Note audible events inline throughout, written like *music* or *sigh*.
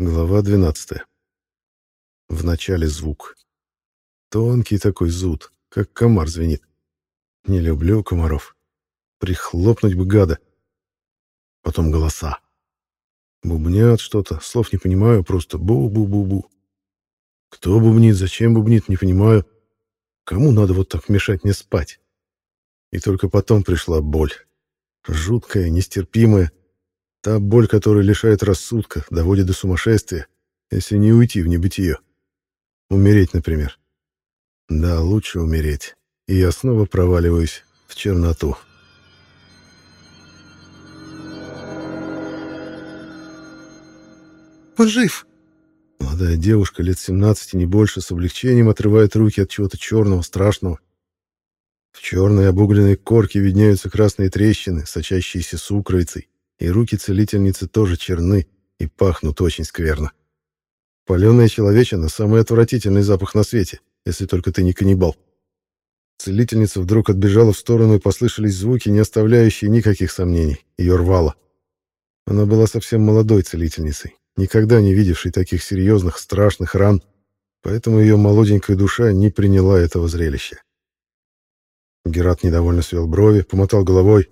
Глава 12. В начале звук. Тонкий такой зуд, как комар звенит. Не люблю комаров. Прихлопнуть бы гада. Потом голоса. Бубнят что-то, слов не понимаю, просто бу-бу-бу-бу. Кто бубнит, зачем бубнит, не понимаю. Кому надо вот так мешать мне спать? И только потом пришла боль. Жуткая, нестерпимая, Та боль, которая лишает рассудка, доводит до сумасшествия, если не уйти в небытие. Умереть, например. Да, лучше умереть. И я снова проваливаюсь в черноту. «Он жив!» Молодая девушка, лет 17, не больше, с облегчением отрывает руки от чего-то черного, страшного. В черной обугленной корке виднеются красные трещины, сочащиеся сукровицей и руки целительницы тоже черны и пахнут очень скверно. Паленая человечина — самый отвратительный запах на свете, если только ты не каннибал. Целительница вдруг отбежала в сторону, и послышались звуки, не оставляющие никаких сомнений. Ее рвало. Она была совсем молодой целительницей, никогда не видевшей таких серьезных, страшных ран, поэтому ее молоденькая душа не приняла этого зрелища. Герат недовольно свел брови, помотал головой.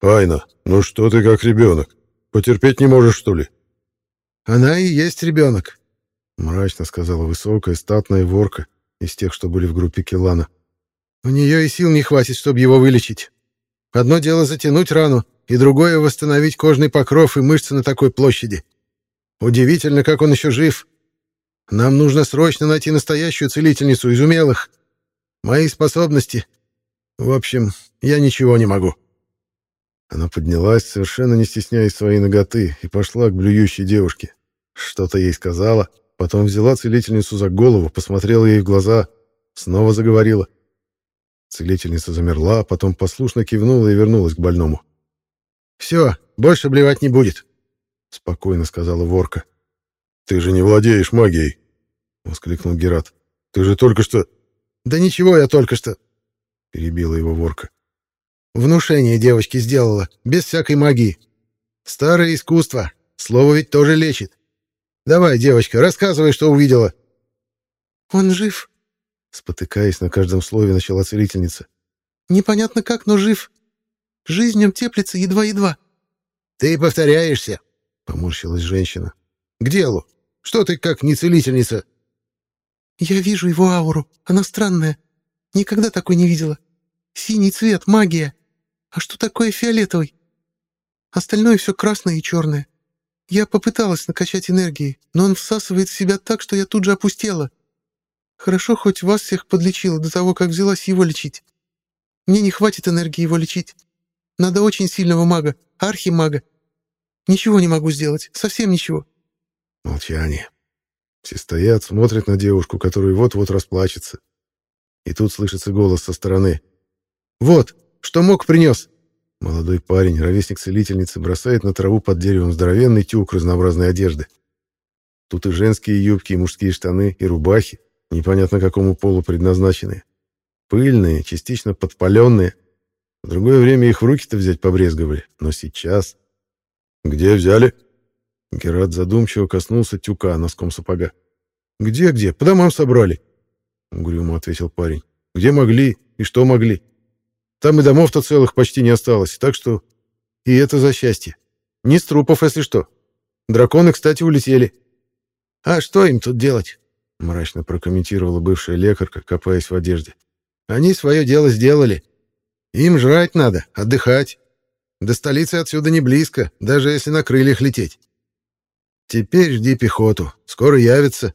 «Айна, ну что ты как ребенок? Потерпеть не можешь, что ли?» «Она и есть ребенок», — мрачно сказала высокая статная ворка из тех, что были в группе Килана. «У нее и сил не хватит, чтобы его вылечить. Одно дело затянуть рану, и другое — восстановить кожный покров и мышцы на такой площади. Удивительно, как он еще жив. Нам нужно срочно найти настоящую целительницу из умелых. Мои способности... В общем, я ничего не могу». Она поднялась, совершенно не стесняясь своей ноготы, и пошла к блюющей девушке. Что-то ей сказала, потом взяла целительницу за голову, посмотрела ей в глаза, снова заговорила. Целительница замерла, потом послушно кивнула и вернулась к больному. «Все, больше блевать не будет», — спокойно сказала ворка. «Ты же не владеешь магией!» — воскликнул Герат. «Ты же только что...» «Да ничего я только что...» — перебила его ворка. Внушение девочке сделала, без всякой магии. Старое искусство. Слово ведь тоже лечит. Давай, девочка, рассказывай, что увидела. Он жив? Спотыкаясь на каждом слове, начала целительница. Непонятно как, но жив. Жизнь в нем теплится едва-едва. Ты повторяешься, поморщилась женщина. К делу. Что ты как не целительница? Я вижу его ауру. Она странная. Никогда такой не видела. Синий цвет, магия. А что такое фиолетовый? Остальное все красное и черное. Я попыталась накачать энергией, но он всасывает в себя так, что я тут же опустела. Хорошо, хоть вас всех подлечила до того, как взялась его лечить. Мне не хватит энергии его лечить. Надо очень сильного мага, архимага. Ничего не могу сделать, совсем ничего. Молчание. Все стоят, смотрят на девушку, которая вот-вот расплачется. И тут слышится голос со стороны. «Вот, что мог принес?» Молодой парень, ровесник целительницы, бросает на траву под деревом здоровенный тюк разнообразной одежды. Тут и женские юбки, и мужские штаны, и рубахи, непонятно какому полу предназначенные. Пыльные, частично подпаленные. В другое время их в руки-то взять побрезговали, но сейчас... «Где взяли?» Герат задумчиво коснулся тюка носком сапога. «Где-где? По домам собрали», — угрюмо ответил парень. «Где могли и что могли?» Там и домов-то целых почти не осталось, так что... И это за счастье. Не с трупов, если что. Драконы, кстати, улетели. А что им тут делать? Мрачно прокомментировала бывшая лекарка, копаясь в одежде. Они свое дело сделали. Им жрать надо, отдыхать. До столицы отсюда не близко, даже если на крыльях лететь. Теперь жди пехоту, скоро явится.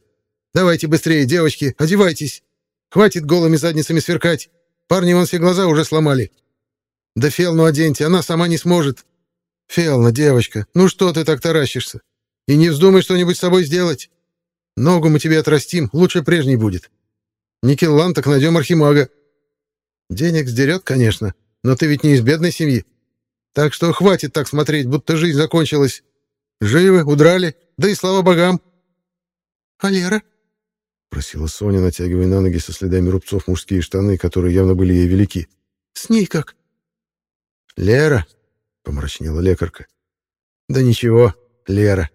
Давайте быстрее, девочки, одевайтесь. Хватит голыми задницами сверкать. Парни вон все глаза уже сломали. Да Фелну оденьте, она сама не сможет. Фелна, девочка, ну что ты так таращишься? И не вздумай что-нибудь с собой сделать. Ногу мы тебе отрастим, лучше прежней будет. Никеллан, так найдем архимага. Денег сдерет, конечно, но ты ведь не из бедной семьи. Так что хватит так смотреть, будто жизнь закончилась. Живы, удрали, да и слава богам. — А Лера? — просила Соня, натягивая на ноги со следами рубцов мужские штаны, которые явно были ей велики. «С ней как?» «Лера», — помрачнела лекарка. «Да ничего, Лера.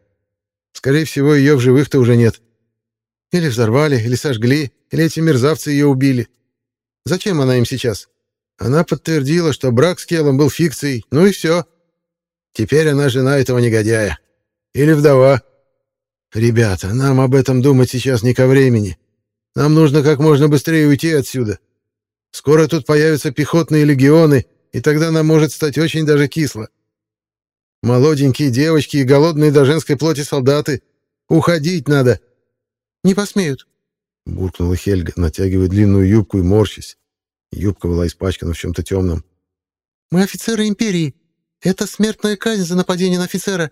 Скорее всего, ее в живых-то уже нет. Или взорвали, или сожгли, или эти мерзавцы ее убили. Зачем она им сейчас? Она подтвердила, что брак с Келом был фикцией, ну и все. Теперь она жена этого негодяя. Или вдова. Ребята, нам об этом думать сейчас не ко времени. Нам нужно как можно быстрее уйти отсюда. Скоро тут появятся пехотные легионы, и тогда нам может стать очень даже кисло. Молоденькие девочки и голодные до женской плоти солдаты. Уходить надо. Не посмеют, — буркнула Хельга, натягивая длинную юбку и морщась. Юбка была испачкана в чем-то темном. «Мы офицеры Империи. Это смертная казнь за нападение на офицера».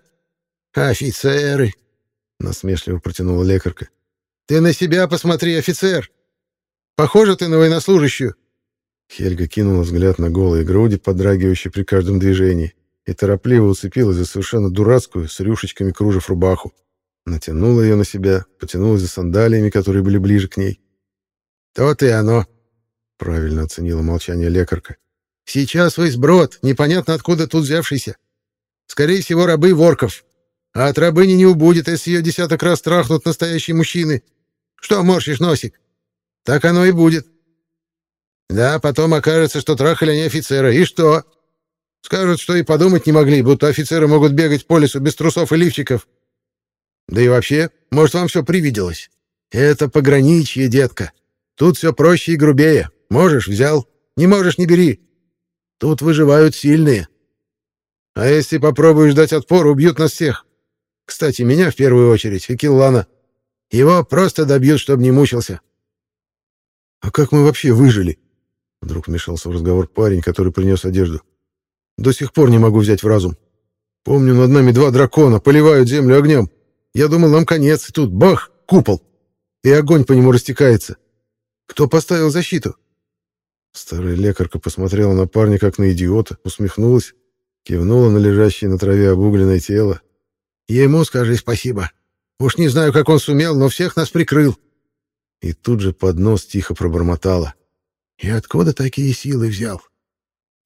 «Офицеры!» — насмешливо протянула лекарка. «Ты на себя посмотри, офицер! Похоже ты на военнослужащую!» Хельга кинула взгляд на голые груди, подрагивающие при каждом движении, и торопливо уцепилась за совершенно дурацкую, с рюшечками кружев рубаху. Натянула ее на себя, потянулась за сандалиями, которые были ближе к ней. «То-то и оно!» — правильно оценила молчание лекарка. «Сейчас вы сброд, непонятно откуда тут взявшийся. Скорее всего, рабы ворков. А от рабыни не убудет, если ее десяток раз трахнут настоящие мужчины. Что морщишь носик? Так оно и будет. Да, потом окажется, что трахали они офицера. И что? Скажут, что и подумать не могли, будто офицеры могут бегать по лесу без трусов и лифчиков. Да и вообще, может, вам все привиделось? Это пограничье, детка. Тут все проще и грубее. Можешь — взял, не можешь — не бери. Тут выживают сильные. А если попробуешь дать отпор, убьют нас всех. Кстати, меня в первую очередь, и. Его просто добьют, чтобы не мучился. «А как мы вообще выжили?» Вдруг вмешался в разговор парень, который принес одежду. «До сих пор не могу взять в разум. Помню, над нами два дракона поливают землю огнем. Я думал, нам конец, и тут бах, купол. И огонь по нему растекается. Кто поставил защиту?» Старая лекарка посмотрела на парня, как на идиота, усмехнулась, кивнула на лежащее на траве обугленное тело. «Ему скажи спасибо. Уж не знаю, как он сумел, но всех нас прикрыл». И тут же под нос тихо пробормотала. «И откуда такие силы взял?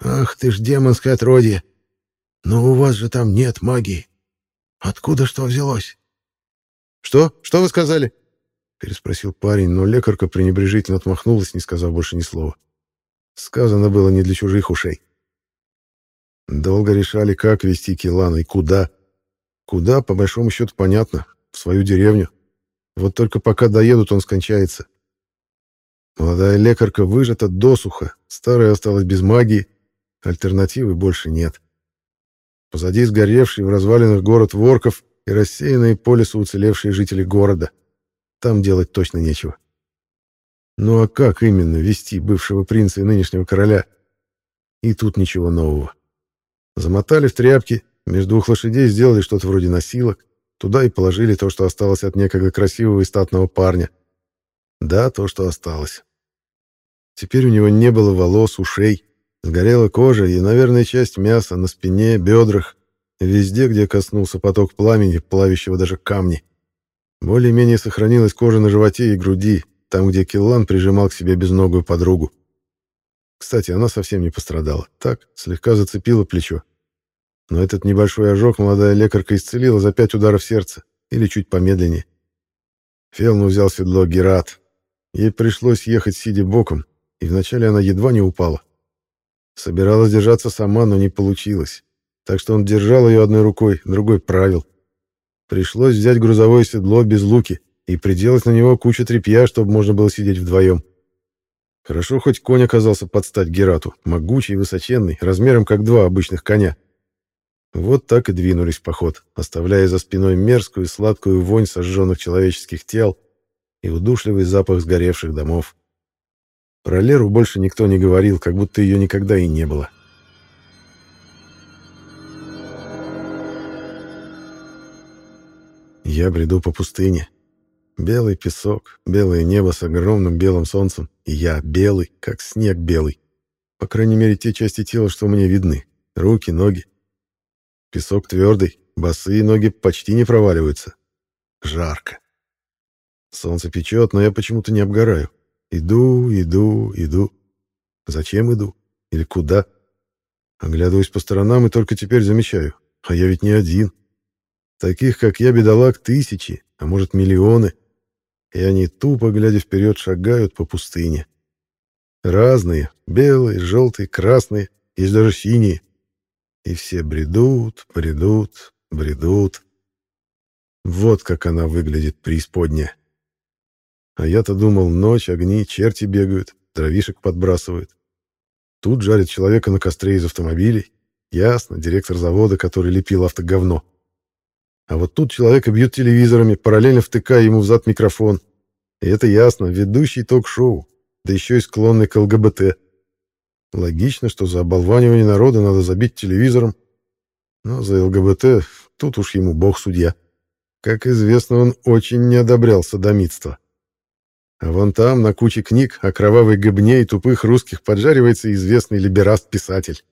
Ах ты ж демонское отродье! Но у вас же там нет магии. Откуда что взялось?» «Что? Что вы сказали?» — переспросил парень, но лекарка пренебрежительно отмахнулась, не сказав больше ни слова. Сказано было не для чужих ушей. Долго решали, как вести Килана и куда. Куда, по большому счету, понятно. В свою деревню. Вот только пока доедут, он скончается. Молодая лекарка выжата досуха, старая осталась без магии, альтернативы больше нет. Позади сгоревший в развалинах город Ворков и рассеянные по лесу уцелевшие жители города. Там делать точно нечего. Ну а как именно вести бывшего принца и нынешнего короля? И тут ничего нового. Замотали в тряпки, между двух лошадей сделали что-то вроде носилок, туда и положили то, что осталось от некогда красивого и статного парня. Да, то, что осталось. Теперь у него не было волос, ушей, сгорела кожа и, наверное, часть мяса на спине, бедрах, везде, где коснулся поток пламени, плавящего даже камни. Более-менее сохранилась кожа на животе и груди, там, где Киллан прижимал к себе безногую подругу. Кстати, она совсем не пострадала. Так, слегка зацепила плечо. Но этот небольшой ожог молодая лекарка исцелила за пять ударов сердца, или чуть помедленнее. Фелну взял седло Герат. Ей пришлось ехать сидя боком, и вначале она едва не упала. Собиралась держаться сама, но не получилось. Так что он держал ее одной рукой, другой правил. Пришлось взять грузовое седло без луки и приделать на него кучу тряпья, чтобы можно было сидеть вдвоем. Хорошо, хоть конь оказался под стать Герату, могучий и высоченный, размером как два обычных коня. Вот так и двинулись в поход, оставляя за спиной мерзкую и сладкую вонь сожженных человеческих тел и удушливый запах сгоревших домов. Про Леру больше никто не говорил, как будто ее никогда и не было. Я бреду по пустыне, Белый песок, белое небо с огромным белым солнцем, и я белый, как снег белый. По крайней мере, те части тела, что мне видны. Руки, ноги. Песок твердый, босые ноги почти не проваливаются. Жарко. Солнце печет, но я почему-то не обгораю. Иду, иду, иду. Зачем иду? Или куда? Оглядываюсь по сторонам и только теперь замечаю. А я ведь не один. Таких, как я, бедолаг, тысячи, а может, миллионы. И они, тупо глядя вперед, шагают по пустыне. Разные, белые, желтые, красные, есть даже синие. И все бредут, бредут, бредут. Вот как она выглядит преисподняя. А я-то думал, ночь, огни, черти бегают, дровишек подбрасывают. Тут жарит человека на костре из автомобилей. Ясно, директор завода, который лепил автоговно. А вот тут человека бьют телевизорами, параллельно втыкая ему в зад микрофон. И это ясно, ведущий ток-шоу, да еще и склонный к ЛГБТ. Логично, что за оболванивание народа надо забить телевизором. Но за ЛГБТ тут уж ему бог судья. Как известно, он очень не одобрял садомитство. А вон там, на куче книг о кровавой гобне и тупых русских поджаривается известный либераст-писатель.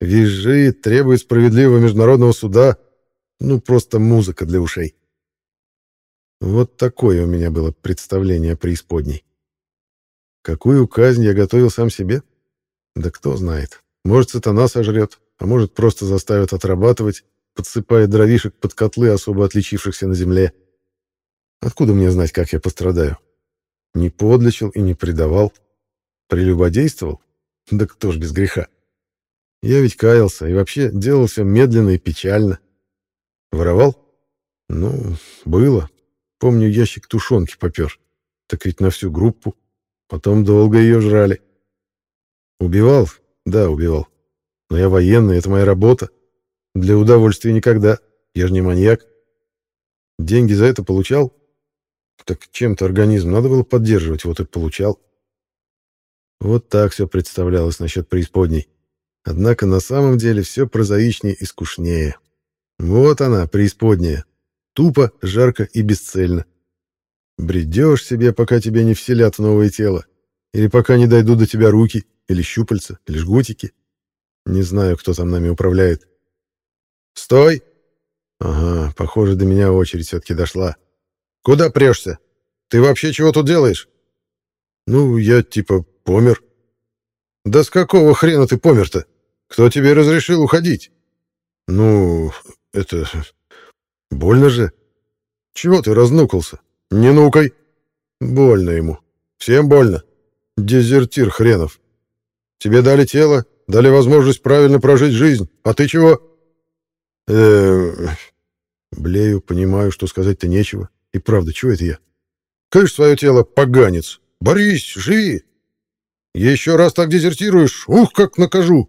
Визжит, требует справедливого международного суда. Ну, просто музыка для ушей. Вот такое у меня было представление о преисподней. Какую казнь я готовил сам себе? Да кто знает. Может, сатана сожрет, а может, просто заставит отрабатывать, подсыпая дровишек под котлы, особо отличившихся на земле. Откуда мне знать, как я пострадаю? Не подлечил и не предавал. Прелюбодействовал? Да кто ж без греха? Я ведь каялся и вообще делал все медленно и печально. Воровал? Ну, было. Помню, ящик тушенки попер. Так ведь на всю группу. Потом долго ее жрали. Убивал? Да, убивал. Но я военный, это моя работа. Для удовольствия никогда. Я же не маньяк. Деньги за это получал? Так чем-то организм надо было поддерживать, вот и получал. Вот так все представлялось насчет преисподней. Однако на самом деле все прозаичнее и скучнее. Вот она, преисподняя. Тупо, жарко и бесцельно. Бредешь себе, пока тебя не вселят в новое тело. Или пока не дойдут до тебя руки, или щупальца, или жгутики. Не знаю, кто там нами управляет. «Стой!» Ага, похоже, до меня очередь все-таки дошла. «Куда прешься? Ты вообще чего тут делаешь?» «Ну, я типа помер». «Да с какого хрена ты помер-то? Кто тебе разрешил уходить?» «Ну, это... больно же». «Чего ты разнукался? Не нукай». «Больно ему. Всем больно. Дезертир хренов. Тебе дали тело, дали возможность правильно прожить жизнь. А ты чего?» «Э-э...» Блею, понимаю, что сказать-то нечего. И правда, чего это я? Кыш свое тело, поганец! Борись, живи! Еще раз так дезертируешь, ух, как накажу!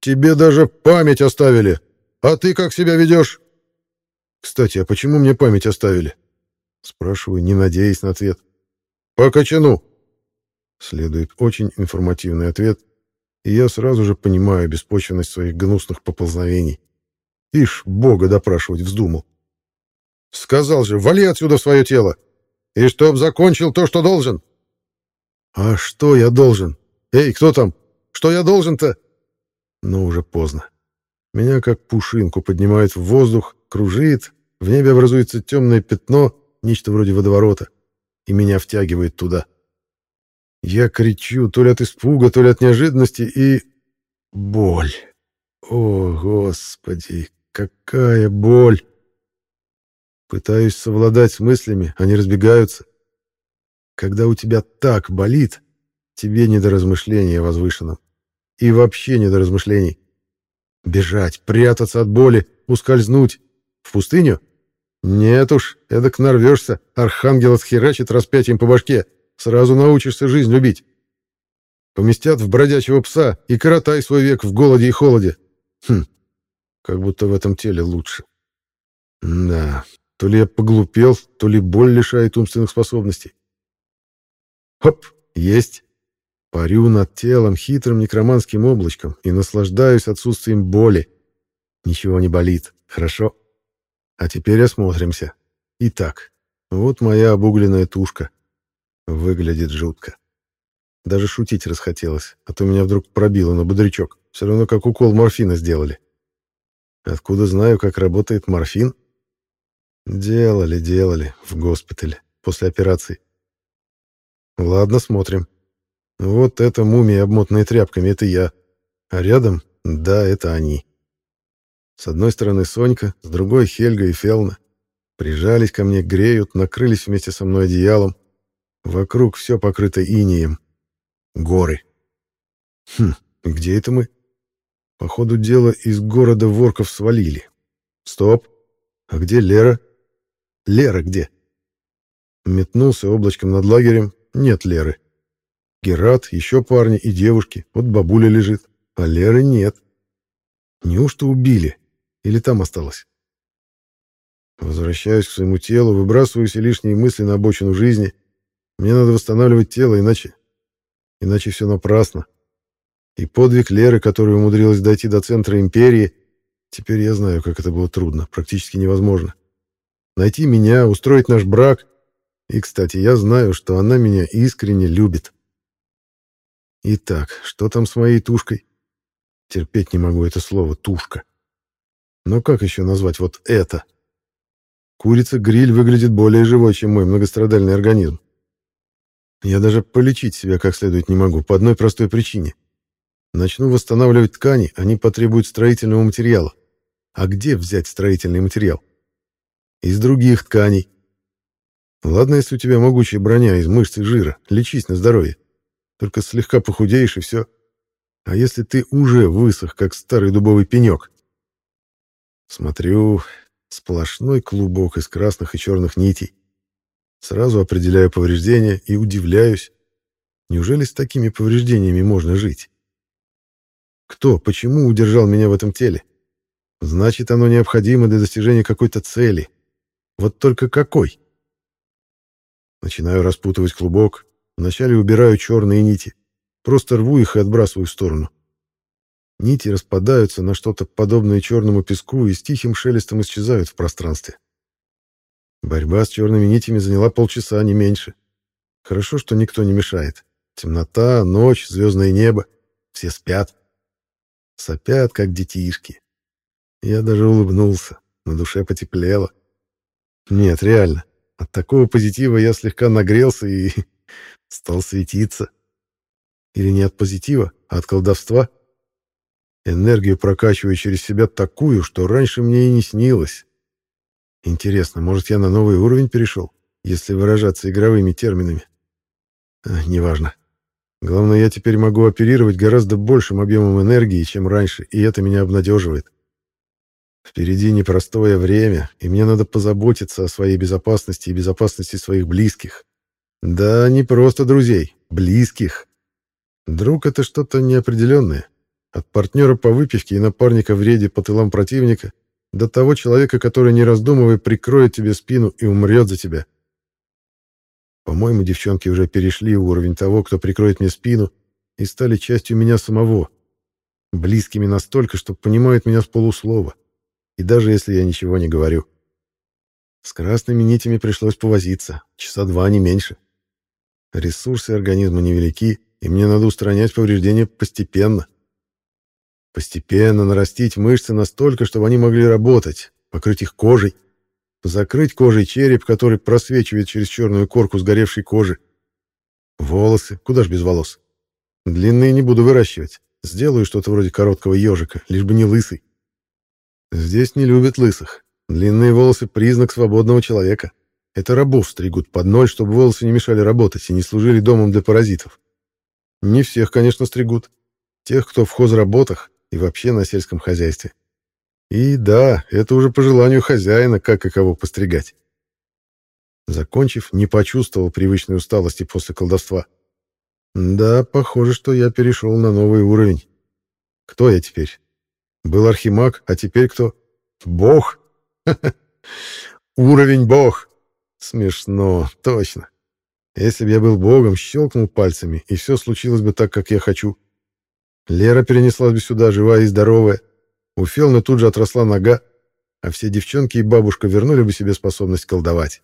Тебе даже память оставили. А ты как себя ведешь? Кстати, а почему мне память оставили? Спрашиваю, не надеясь на ответ. По кочану. Следует очень информативный ответ, и я сразу же понимаю беспочвенность своих гнусных поползновений. Ишь, Бога допрашивать вздумал. Сказал же, вали отсюда в свое тело. И чтоб закончил то, что должен. А что я должен? Эй, кто там? Что я должен-то? Но уже поздно. Меня как пушинку поднимает в воздух, кружит, в небе образуется темное пятно, нечто вроде водоворота, и меня втягивает туда. Я кричу то ли от испуга, то ли от неожиданности, и... Боль. О, Господи, какая боль! Пытаюсь совладать с мыслями, они разбегаются. Когда у тебя так болит, тебе не до размышления о возвышенном. И вообще не до размышлений. Бежать, прятаться от боли, ускользнуть. В пустыню? Нет уж, эдак нарвешься, архангел отхерачит распятием по башке, сразу научишься жизнь любить. Поместят в бродячего пса и коротай свой век в голоде и холоде. Хм, как будто в этом теле лучше. Да, то ли я поглупел, то ли боль лишает умственных способностей. Хоп, есть. Парю над телом хитрым некроманским облачком и наслаждаюсь отсутствием боли. Ничего не болит. Хорошо. А теперь осмотримся. Итак, вот моя обугленная тушка. Выглядит жутко. Даже шутить расхотелось, а то меня вдруг пробило на бодрячок. Все равно как укол морфина сделали. Откуда знаю, как работает морфин? Делали, делали в госпитале после операции. Ладно, смотрим. Вот эта мумия, обмотанная тряпками, это я. А рядом, да, это они. С одной стороны Сонька, с другой Хельга и Фелна. Прижались ко мне, греют, накрылись вместе со мной одеялом. Вокруг все покрыто инеем. Горы. Хм, где это мы? По ходу дела из города Ворков свалили. Стоп. А где Лера? Лера где? Метнулся облачком над лагерем. Нет Леры. Герат, еще парни и девушки. Вот бабуля лежит. А Леры нет. Неужто убили? Или там осталось? Возвращаюсь к своему телу, выбрасываю все лишние мысли на обочину жизни. Мне надо восстанавливать тело, иначе... Иначе все напрасно. И подвиг Леры, которая умудрилась дойти до центра империи, теперь я знаю, как это было трудно, практически невозможно. Найти меня, устроить наш брак. И, кстати, я знаю, что она меня искренне любит. Итак, что там с моей тушкой? Терпеть не могу это слово «тушка». Но как еще назвать вот это? Курица-гриль выглядит более живой, чем мой многострадальный организм. Я даже полечить себя как следует не могу, по одной простой причине. Начну восстанавливать ткани, они потребуют строительного материала. А где взять строительный материал? Из других тканей. Ладно, если у тебя могучая броня из мышц и жира, лечись на здоровье. Только слегка похудеешь и все. А если ты уже высох, как старый дубовый пенек? Смотрю, сплошной клубок из красных и черных нитей. Сразу определяю повреждения и удивляюсь. Неужели с такими повреждениями можно жить? Кто, почему удержал меня в этом теле? Значит, оно необходимо для достижения какой-то цели. Вот только какой? Начинаю распутывать клубок. Вначале убираю черные нити. Просто рву их и отбрасываю в сторону. Нити распадаются на что-то подобное черному песку и с тихим шелестом исчезают в пространстве. Борьба с черными нитями заняла полчаса, не меньше. Хорошо, что никто не мешает. Темнота, ночь, звездное небо. Все спят. Сопят, как детишки. Я даже улыбнулся. На душе потеплело. Нет, реально. От такого позитива я слегка нагрелся и *laughs* стал светиться. Или не от позитива, а от колдовства. Энергию прокачиваю через себя такую, что раньше мне и не снилось. Интересно, может, я на новый уровень перешел, если выражаться игровыми терминами? А, неважно. Главное, я теперь могу оперировать гораздо большим объемом энергии, чем раньше, и это меня обнадеживает. Впереди непростое время, и мне надо позаботиться о своей безопасности и безопасности своих близких. Да, не просто друзей, близких. Друг — это что-то неопределенное. От партнера по выпивке и напарника в рейде по тылам противника до того человека, который, не раздумывая, прикроет тебе спину и умрет за тебя. По-моему, девчонки уже перешли уровень того, кто прикроет мне спину, и стали частью меня самого. Близкими настолько, что понимают меня с полуслова. И даже если я ничего не говорю. С красными нитями пришлось повозиться. Часа два, не меньше. Ресурсы организма невелики, и мне надо устранять повреждения постепенно. Постепенно нарастить мышцы настолько, чтобы они могли работать, покрыть их кожей, закрыть кожей череп, который просвечивает через черную корку сгоревшей кожи. Волосы, куда ж без волос. Длинные не буду выращивать. Сделаю что-то вроде короткого ежика, лишь бы не лысый. Здесь не любят лысых. Длинные волосы — признак свободного человека. Это рабов стригут под ноль, чтобы волосы не мешали работать и не служили домом для паразитов. Не всех, конечно, стригут. Тех, кто в хозработах, и вообще на сельском хозяйстве. И да, это уже по желанию хозяина, как и кого постригать. Закончив, не почувствовал привычной усталости после колдовства. Да, похоже, что я перешел на новый уровень. Кто я теперь? Был архимаг, а теперь кто? Бог? *laughs* Уровень бог. Смешно, точно. Если бы я был богом, щелкнул пальцами, и все случилось бы так, как я хочу. Лера перенеслась бы сюда, живая и здоровая. У Фелны тут же отросла нога, а все девчонки и бабушка вернули бы себе способность колдовать.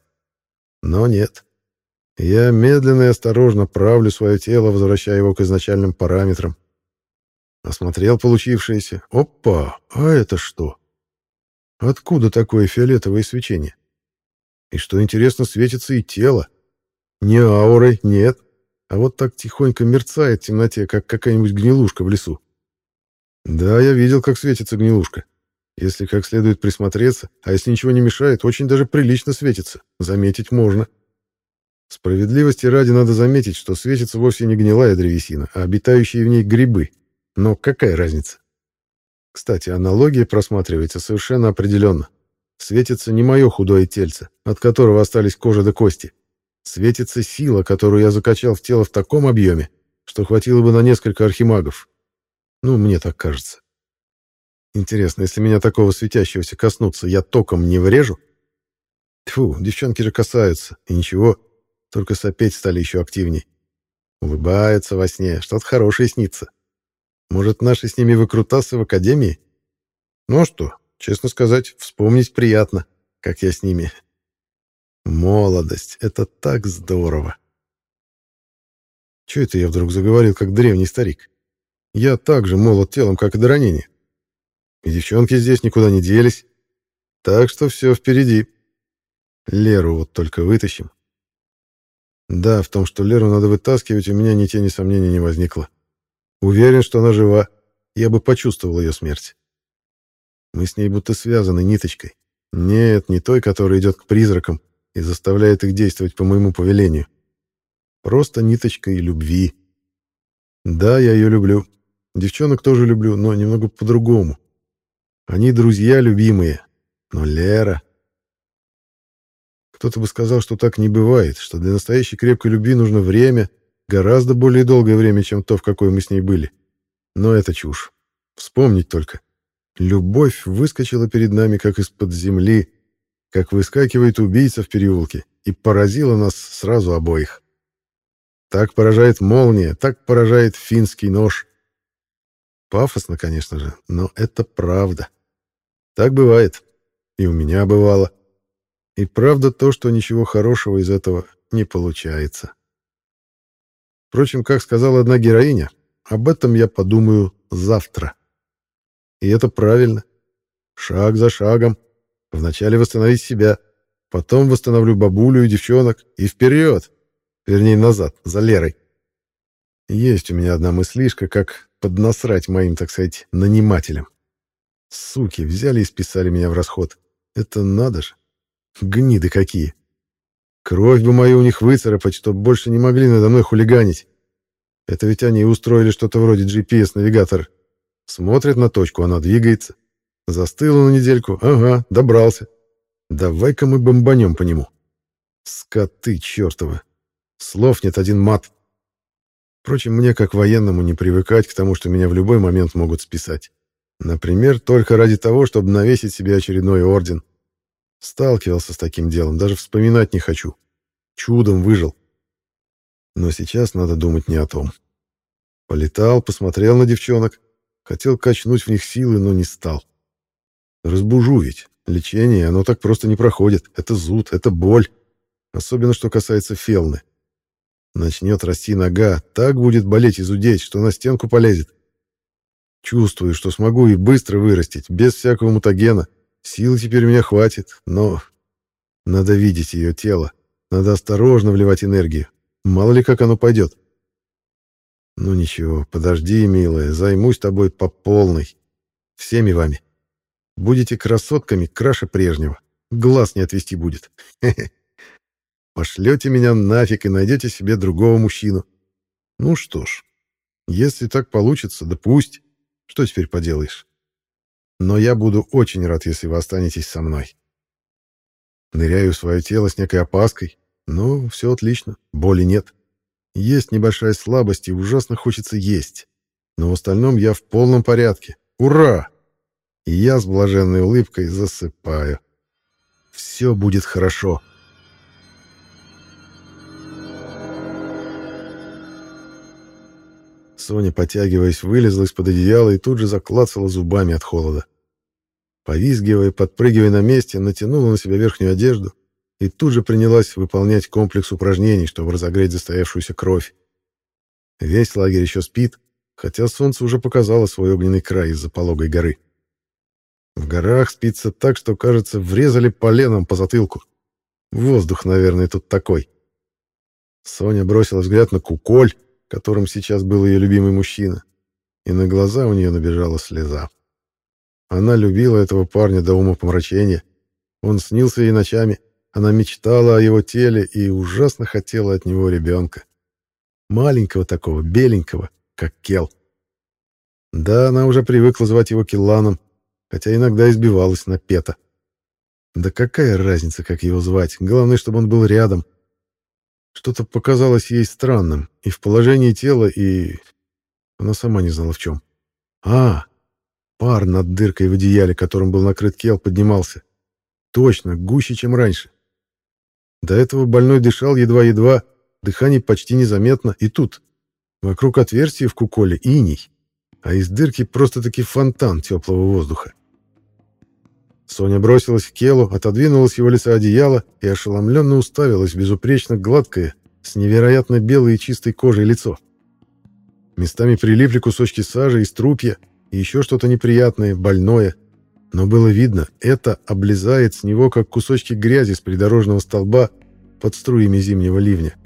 Но нет. Я медленно и осторожно правлю свое тело, возвращая его к изначальным параметрам. Осмотрел получившееся. Опа, а это что? Откуда такое фиолетовое свечение? И что интересно, светится и тело. Не аурой, нет, а вот так тихонько мерцает в темноте, как какая-нибудь гнилушка в лесу. Да, я видел, как светится гнилушка. Если как следует присмотреться, а если ничего не мешает, очень даже прилично светится. Заметить можно. Справедливости ради надо заметить, что светится вовсе не гнилая древесина, а обитающие в ней грибы. Но какая разница? Кстати, аналогия просматривается совершенно определенно. Светится не мое худое тельце, от которого остались кожа до кости. Светится сила, которую я закачал в тело в таком объеме, что хватило бы на несколько архимагов. Ну, мне так кажется. Интересно, если меня такого светящегося коснуться, я током не врежу? Тьфу, девчонки же касаются, и ничего, только сопеть стали еще активней. Улыбаются во сне, что-то хорошее снится. Может, наши с ними выкрутасы в академии? Ну что, честно сказать, вспомнить приятно, как я с ними. Молодость — это так здорово. Чего это я вдруг заговорил, как древний старик? Я так же молод телом, как и до ранения. И девчонки здесь никуда не делись. Так что все впереди. Леру вот только вытащим. Да, в том, что Леру надо вытаскивать, у меня ни тени сомнений не возникло. Уверен, что она жива. Я бы почувствовал ее смерть. Мы с ней будто связаны ниточкой. Нет, не той, которая идет к призракам и заставляет их действовать по моему повелению. Просто ниточкой любви. Да, я ее люблю. Девчонок тоже люблю, но немного по-другому. Они друзья любимые. Но Лера... Кто-то бы сказал, что так не бывает, что для настоящей крепкой любви нужно время, гораздо более долгое время, чем то, в какое мы с ней были. Но это чушь. Вспомнить только. Любовь выскочила перед нами, как из-под земли, как выскакивает убийца в переулке, и поразила нас сразу обоих. Так поражает молния, так поражает финский нож. Пафосно, конечно же, но это правда. Так бывает. И у меня бывало. И правда то, что ничего хорошего из этого не получается. Впрочем, как сказала одна героиня, об этом я подумаю завтра. И это правильно. Шаг за шагом. Вначале восстановить себя, потом восстановлю бабулю и девчонок, и вперед. Вернее, назад, за Лерой. Есть у меня одна мыслишка, как поднасрать моим, так сказать, нанимателям. Суки, взяли и списали меня в расход. Это надо же. Гниды какие. Кровь бы мою у них выцарапать, чтоб больше не могли надо мной хулиганить. Это ведь они устроили что-то вроде GPS-навигатора. Смотрят на точку, она двигается. Застыла на недельку. Ага, добрался. Давай-ка мы бомбанем по нему. Скоты чертовы. Слов нет, один мат. Впрочем, мне, как военному, не привыкать к тому, что меня в любой момент могут списать. Например, только ради того, чтобы навесить себе очередной орден. Сталкивался с таким делом, даже вспоминать не хочу. Чудом выжил. Но сейчас надо думать не о том. Полетал, посмотрел на девчонок, хотел качнуть в них силы, но не стал. Разбужу ведь. Лечение, оно так просто не проходит. Это зуд, это боль. Особенно, что касается Фелны. Начнет расти нога, так будет болеть и зудеть, что на стенку полезет. Чувствую, что смогу и быстро вырастить, без всякого мутагена. Сил теперь у меня хватит, но... Надо видеть ее тело. Надо осторожно вливать энергию. Мало ли как оно пойдет. Ну ничего, подожди, милая, займусь тобой по полной. Всеми вами. Будете красотками краше прежнего. Глаз не отвести будет. Пошлете меня нафиг и найдете себе другого мужчину. Ну что ж, если так получится, да пусть. Что теперь поделаешь? Но я буду очень рад, если вы останетесь со мной. Ныряю в свое тело с некой опаской, но все отлично, боли нет. Есть небольшая слабость и ужасно хочется есть. Но в остальном я в полном порядке. Ура! И я с блаженной улыбкой засыпаю. Все будет хорошо. Соня, потягиваясь, вылезла из-под одеяла и тут же заклацала зубами от холода. Повизгивая, подпрыгивая на месте, натянула на себя верхнюю одежду и тут же принялась выполнять комплекс упражнений, чтобы разогреть застоявшуюся кровь. Весь лагерь еще спит, хотя солнце уже показало свой огненный край из-за пологой горы. В горах спится так, что, кажется, врезали поленом по затылку. Воздух, наверное, тут такой. Соня бросила взгляд на куколь, которым сейчас был ее любимый мужчина, и на глаза у нее набежала слеза. Она любила этого парня до ума помрачения. Он снился ей ночами. Она мечтала о его теле и ужасно хотела от него ребенка. Маленького такого, беленького, как Кел. Да, она уже привыкла звать его Килланом, хотя иногда избивалась на Пета. Да какая разница, как его звать? Главное, чтобы он был рядом. Что-то показалось ей странным и в положении тела, и... Она сама не знала в чем. А, пар над дыркой в одеяле, которым был накрыт Кел, поднимался. Точно, гуще, чем раньше. До этого больной дышал едва-едва, дыхание почти незаметно, и тут, вокруг отверстия в куколе, иней, а из дырки просто-таки фонтан теплого воздуха. Соня бросилась к Келу, отодвинула с его лица одеяло и ошеломленно уставилась безупречно гладкое, с невероятно белой и чистой кожей лицо. Местами прилипли кусочки сажи и струпья, и еще что-то неприятное, больное. Но было видно, это облезает с него, как кусочки грязи с придорожного столба под струями зимнего ливня.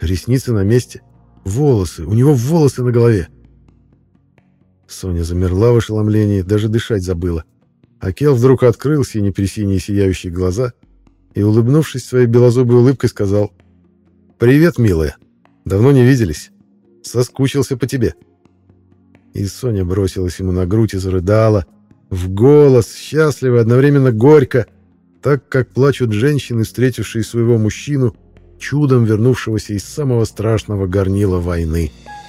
Ресницы на месте, волосы, у него волосы на голове. Соня замерла в ошеломлении, даже дышать забыла. — Акел вдруг открыл сине-пресиние сияющие глаза и, улыбнувшись своей белозубой улыбкой, сказал «Привет, милая. Давно не виделись. Соскучился по тебе». И Соня бросилась ему на грудь и зарыдала, в голос, счастливо, одновременно горько, так как плачут женщины, встретившие своего мужчину, чудом вернувшегося из самого страшного горнила войны. «Привет,